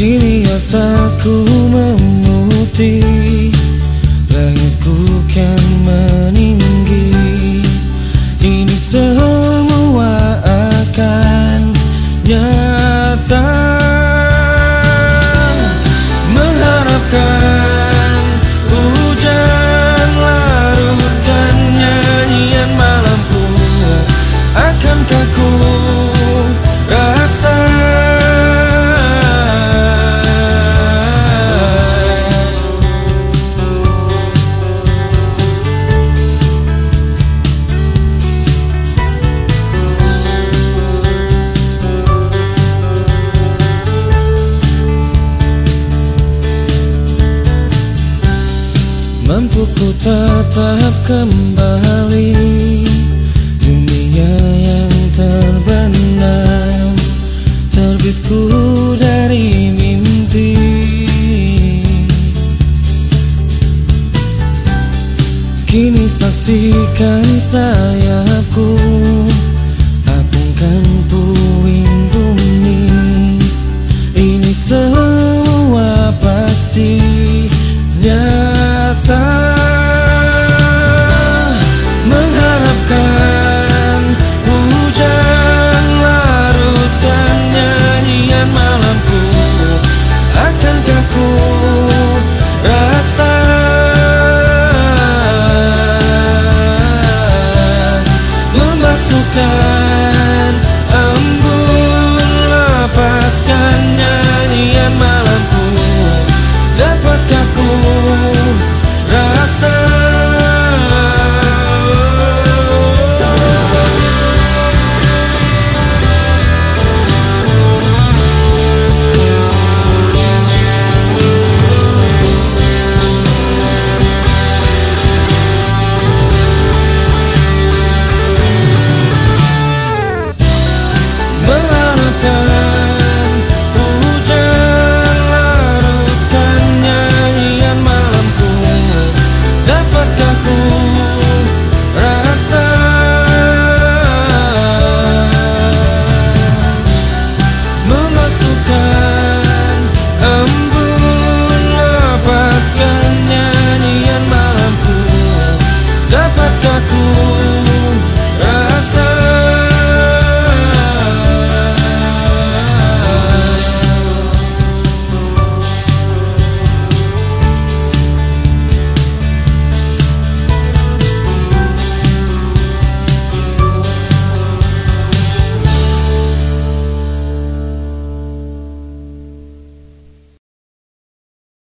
Kini asaku memutih Mampu ku kembali. Dunia yang terbenam Terbitku dari mimpi. Kini saksikan sayapku